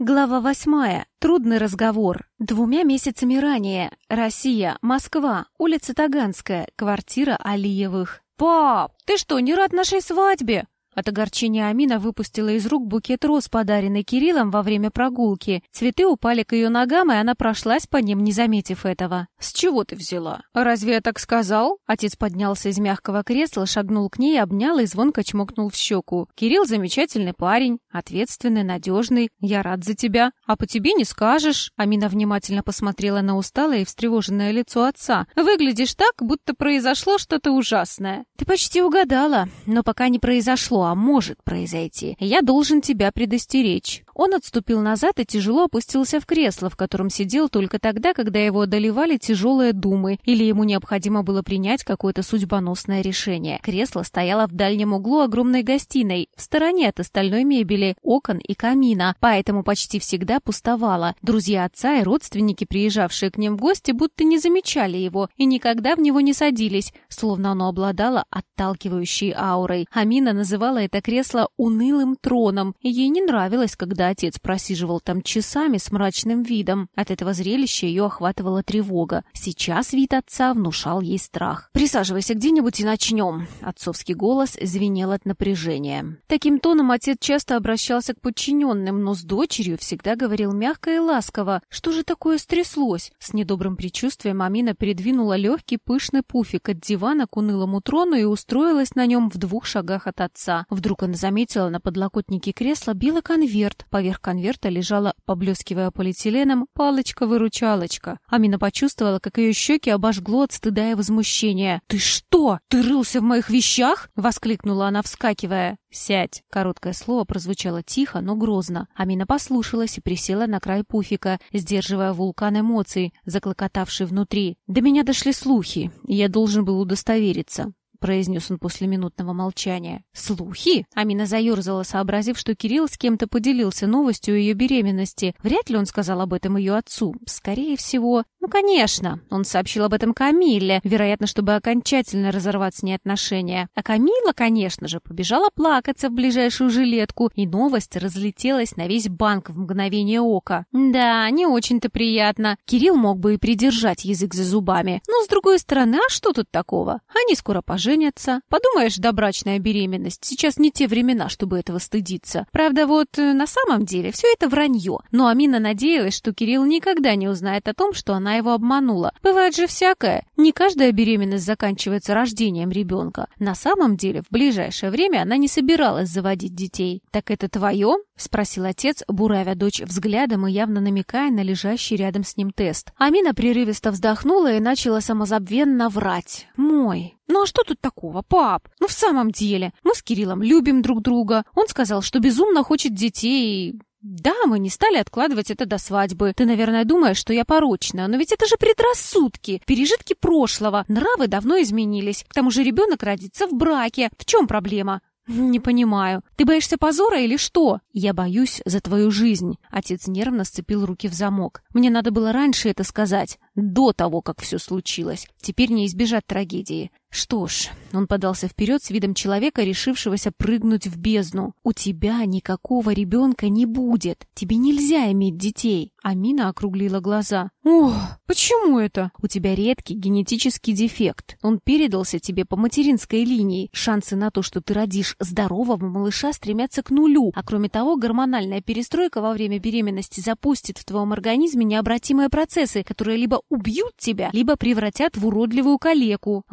Глава восьмая. Трудный разговор. Двумя месяцами ранее. Россия, Москва, улица Таганская, квартира Алиевых. «Пап, ты что, не рад нашей свадьбе?» От огорчения Амина выпустила из рук букет роз, подаренный Кириллом во время прогулки. Цветы упали к ее ногам, и она прошлась по ним, не заметив этого. «С чего ты взяла? Разве я так сказал?» Отец поднялся из мягкого кресла, шагнул к ней, обнял и звонко чмокнул в щеку. «Кирилл замечательный парень, ответственный, надежный. Я рад за тебя. А по тебе не скажешь». Амина внимательно посмотрела на усталое и встревоженное лицо отца. «Выглядишь так, будто произошло что-то ужасное». «Ты почти угадала, но пока не произошло, может произойти. Я должен тебя предостеречь. Он отступил назад и тяжело опустился в кресло, в котором сидел только тогда, когда его одолевали тяжелые думы, или ему необходимо было принять какое-то судьбоносное решение. Кресло стояло в дальнем углу огромной гостиной, в стороне от остальной мебели, окон и камина, поэтому почти всегда пустовало. Друзья отца и родственники, приезжавшие к ним в гости, будто не замечали его и никогда в него не садились, словно оно обладало отталкивающей аурой. Амина называла это кресло унылым троном, и ей не нравилось, когда отец просиживал там часами с мрачным видом. От этого зрелища ее охватывала тревога. Сейчас вид отца внушал ей страх. «Присаживайся где-нибудь и начнем». Отцовский голос звенел от напряжения. Таким тоном отец часто обращался к подчиненным, но с дочерью всегда говорил мягко и ласково. Что же такое стряслось? С недобрым предчувствием Амина передвинула легкий пышный пуфик от дивана к унылому трону и устроилась на нем в двух шагах от отца. Вдруг она заметила на подлокотнике кресла белый конверт, Поверх конверта лежала, поблескивая полиэтиленом, палочка-выручалочка. Амина почувствовала, как ее щеки обожгло от стыда и возмущения. «Ты что? Ты рылся в моих вещах?» — воскликнула она, вскакивая. «Сядь!» — короткое слово прозвучало тихо, но грозно. Амина послушалась и присела на край пуфика, сдерживая вулкан эмоций, заклокотавший внутри. «До меня дошли слухи, и я должен был удостовериться. — произнес он после минутного молчания. «Слухи?» Амина заерзала, сообразив, что Кирилл с кем-то поделился новостью о ее беременности. Вряд ли он сказал об этом ее отцу. Скорее всего... Ну, конечно, он сообщил об этом Камилле, вероятно, чтобы окончательно разорвать с ней отношения. А Камила, конечно же, побежала плакаться в ближайшую жилетку, и новость разлетелась на весь банк в мгновение ока. Да, не очень-то приятно. Кирилл мог бы и придержать язык за зубами. Но, с другой стороны, а что тут такого? Они скоро поженятся женятся. Подумаешь, добрачная беременность. Сейчас не те времена, чтобы этого стыдиться. Правда, вот э, на самом деле все это вранье. Но Амина надеялась, что Кирилл никогда не узнает о том, что она его обманула. Бывает же всякое. Не каждая беременность заканчивается рождением ребенка. На самом деле, в ближайшее время она не собиралась заводить детей. «Так это твое?» — спросил отец, буравя дочь взглядом и явно намекая на лежащий рядом с ним тест. Амина прерывисто вздохнула и начала самозабвенно врать. «Мой, «Ну а что тут такого, пап? Ну в самом деле, мы с Кириллом любим друг друга. Он сказал, что безумно хочет детей, «Да, мы не стали откладывать это до свадьбы. Ты, наверное, думаешь, что я порочная, но ведь это же предрассудки, пережитки прошлого. Нравы давно изменились. К тому же ребенок родится в браке. В чем проблема? «Не понимаю. Ты боишься позора или что?» «Я боюсь за твою жизнь». Отец нервно сцепил руки в замок. «Мне надо было раньше это сказать, до того, как все случилось. Теперь не избежать трагедии. Что ж, он подался вперед с видом человека, решившегося прыгнуть в бездну. «У тебя никакого ребенка не будет. Тебе нельзя иметь детей». Амина округлила глаза. «Ох, почему это?» «У тебя редкий генетический дефект. Он передался тебе по материнской линии. Шансы на то, что ты родишь здорового малыша, стремятся к нулю. А кроме того, гормональная перестройка во время беременности запустит в твоем организме необратимые процессы, которые либо убьют тебя, либо превратят в уродливую калеку».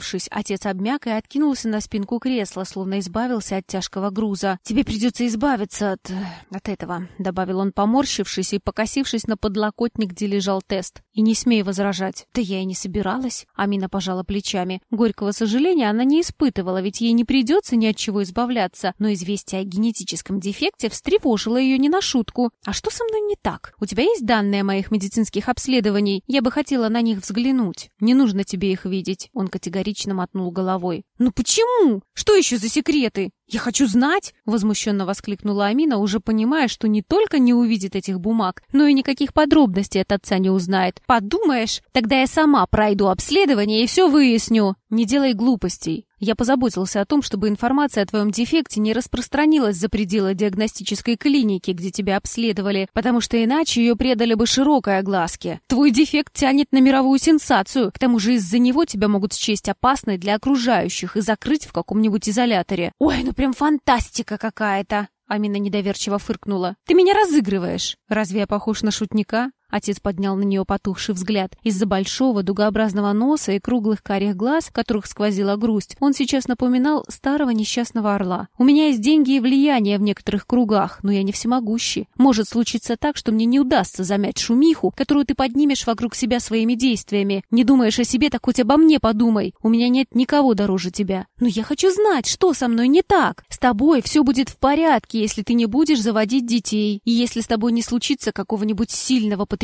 Высказавшись, отец обмяк и откинулся на спинку кресла, словно избавился от тяжкого груза. «Тебе придется избавиться от... от этого», — добавил он, поморщившись и покосившись на подлокотник, где лежал тест. «И не смей возражать». «Да я и не собиралась», — Амина пожала плечами. Горького сожаления она не испытывала, ведь ей не придется ни от чего избавляться, но известие о генетическом дефекте встревожило ее не на шутку. «А что со мной не так? У тебя есть данные моих медицинских обследований? Я бы хотела на них взглянуть. Не нужно тебе их видеть». Он категорично мотнул головой. «Ну почему? Что еще за секреты? «Я хочу знать!» — возмущенно воскликнула Амина, уже понимая, что не только не увидит этих бумаг, но и никаких подробностей от отца не узнает. «Подумаешь, тогда я сама пройду обследование и все выясню!» «Не делай глупостей!» Я позаботился о том, чтобы информация о твоем дефекте не распространилась за пределы диагностической клиники, где тебя обследовали, потому что иначе ее предали бы широкой огласке. Твой дефект тянет на мировую сенсацию, к тому же из-за него тебя могут счесть опасной для окружающих и закрыть в каком-нибудь изоляторе. Ой, ну прям фантастика какая-то! Амина недоверчиво фыркнула. «Ты меня разыгрываешь! Разве я похож на шутника?» Отец поднял на нее потухший взгляд. Из-за большого дугообразного носа и круглых карих глаз, которых сквозила грусть, он сейчас напоминал старого несчастного орла. «У меня есть деньги и влияние в некоторых кругах, но я не всемогущий. Может случиться так, что мне не удастся замять шумиху, которую ты поднимешь вокруг себя своими действиями. Не думаешь о себе, так хоть обо мне подумай. У меня нет никого дороже тебя. Но я хочу знать, что со мной не так. С тобой все будет в порядке, если ты не будешь заводить детей, и если с тобой не случится какого-нибудь сильного потрясения.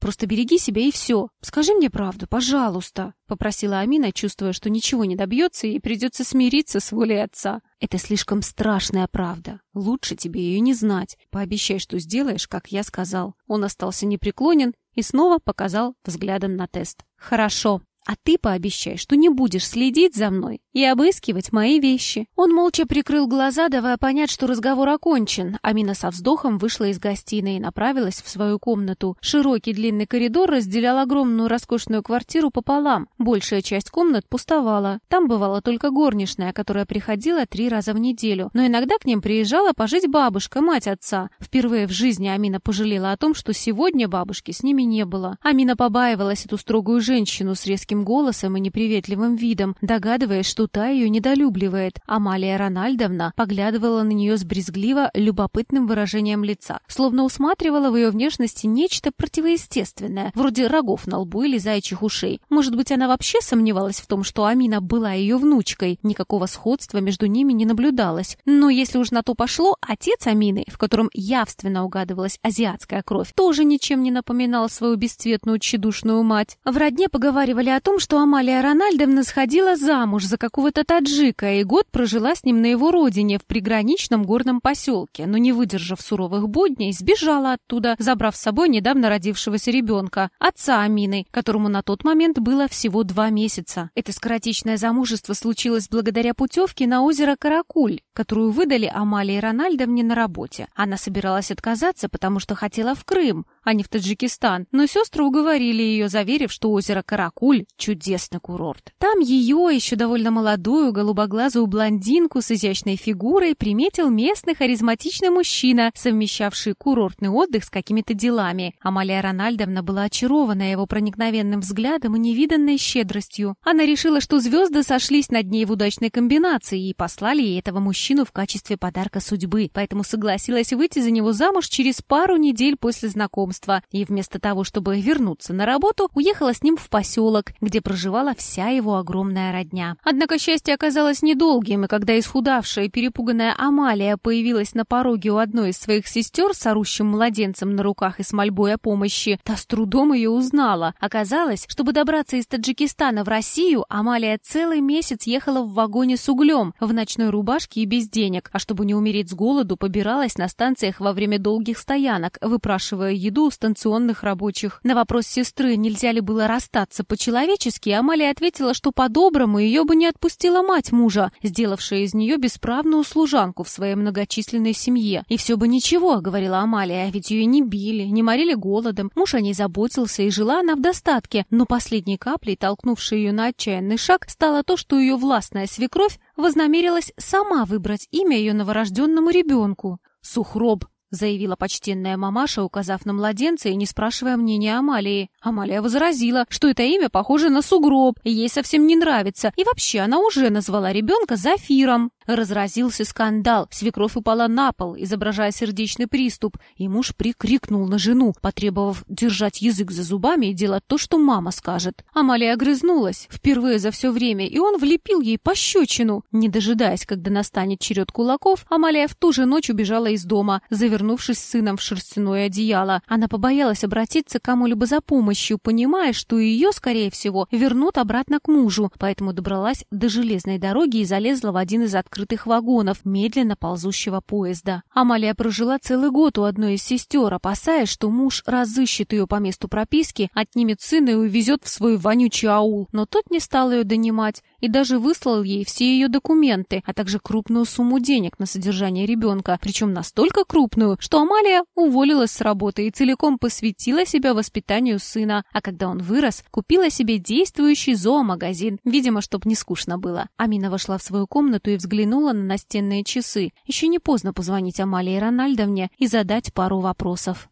Просто береги себя и все. Скажи мне правду, пожалуйста», — попросила Амина, чувствуя, что ничего не добьется и придется смириться с волей отца. «Это слишком страшная правда. Лучше тебе ее не знать. Пообещай, что сделаешь, как я сказал». Он остался непреклонен и снова показал взглядом на тест. «Хорошо», а ты пообещай, что не будешь следить за мной и обыскивать мои вещи». Он молча прикрыл глаза, давая понять, что разговор окончен. Амина со вздохом вышла из гостиной и направилась в свою комнату. Широкий длинный коридор разделял огромную роскошную квартиру пополам. Большая часть комнат пустовала. Там бывала только горничная, которая приходила три раза в неделю. Но иногда к ним приезжала пожить бабушка, мать отца. Впервые в жизни Амина пожалела о том, что сегодня бабушки с ними не было. Амина побаивалась эту строгую женщину с резким голосом и неприветливым видом, догадываясь, что та ее недолюбливает. Амалия Рональдовна поглядывала на нее с брезгливо любопытным выражением лица, словно усматривала в ее внешности нечто противоестественное, вроде рогов на лбу или зайчих ушей. Может быть, она вообще сомневалась в том, что Амина была ее внучкой. Никакого сходства между ними не наблюдалось. Но если уж на то пошло, отец Амины, в котором явственно угадывалась азиатская кровь, тоже ничем не напоминал свою бесцветную тщедушную мать. В родне поговаривали о том, что Амалия Рональдовна сходила замуж за какого-то таджика и год прожила с ним на его родине в приграничном горном поселке, но не выдержав суровых будней, сбежала оттуда, забрав с собой недавно родившегося ребенка, отца Амины, которому на тот момент было всего два месяца. Это скоротечное замужество случилось благодаря путевке на озеро Каракуль, которую выдали Амалии Рональдовне на работе. Она собиралась отказаться, потому что хотела в Крым, а не в Таджикистан, но сестры уговорили ее, заверив, что озеро Каракуль – чудесный курорт. Там ее, еще довольно молодую, голубоглазую блондинку с изящной фигурой, приметил местный харизматичный мужчина, совмещавший курортный отдых с какими-то делами. Амалия Рональдовна была очарована его проникновенным взглядом и невиданной щедростью. Она решила, что звезды сошлись над ней в удачной комбинации и послали ей этого мужчину в качестве подарка судьбы, поэтому согласилась выйти за него замуж через пару недель после знакомства и вместо того, чтобы вернуться на работу, уехала с ним в поселок, где проживала вся его огромная родня. Однако счастье оказалось недолгим, и когда исхудавшая и перепуганная Амалия появилась на пороге у одной из своих сестер с орущим младенцем на руках и с мольбой о помощи, та с трудом ее узнала. Оказалось, чтобы добраться из Таджикистана в Россию, Амалия целый месяц ехала в вагоне с углем, в ночной рубашке и без денег, а чтобы не умереть с голоду, побиралась на станциях во время долгих стоянок, выпрашивая еду у станционных рабочих. На вопрос сестры, нельзя ли было расстаться по-человечески, Амалия ответила, что по-доброму ее бы не отпустила мать мужа, сделавшая из нее бесправную служанку в своей многочисленной семье. И все бы ничего, говорила Амалия, ведь ее не били, не морили голодом, муж о ней заботился, и жила она в достатке. Но последней каплей, толкнувшей ее на отчаянный шаг, стало то, что ее властная свекровь вознамерилась сама выбрать имя ее новорожденному ребенку. Сухроб заявила почтенная мамаша, указав на младенца и не спрашивая мнения Амалии. Амалия возразила, что это имя похоже на сугроб, и ей совсем не нравится, и вообще она уже назвала ребенка Зафиром. Разразился скандал, свекровь упала на пол, изображая сердечный приступ, и муж прикрикнул на жену, потребовав держать язык за зубами и делать то, что мама скажет. Амалия огрызнулась, впервые за все время, и он влепил ей пощечину. Не дожидаясь, когда настанет черед кулаков, Амалия в ту же ночь убежала из дома, завернувшись с сыном в шерстяное одеяло. Она побоялась обратиться к кому-либо за помощью, понимая, что ее, скорее всего, вернут обратно к мужу, поэтому добралась до железной дороги и залезла в один из открытых открытых вагонов медленно ползущего поезда. Амалия прожила целый год у одной из сестер, опасаясь, что муж разыщет ее по месту прописки, отнимет сына и увезет в свой вонючий аул. Но тот не стал ее донимать и даже выслал ей все ее документы, а также крупную сумму денег на содержание ребенка, причем настолько крупную, что Амалия уволилась с работы и целиком посвятила себя воспитанию сына, а когда он вырос, купила себе действующий зоомагазин, видимо, чтоб не скучно было. Амина вошла в свою комнату и взглянула на настенные часы. Еще не поздно позвонить Амалии Рональдовне и задать пару вопросов.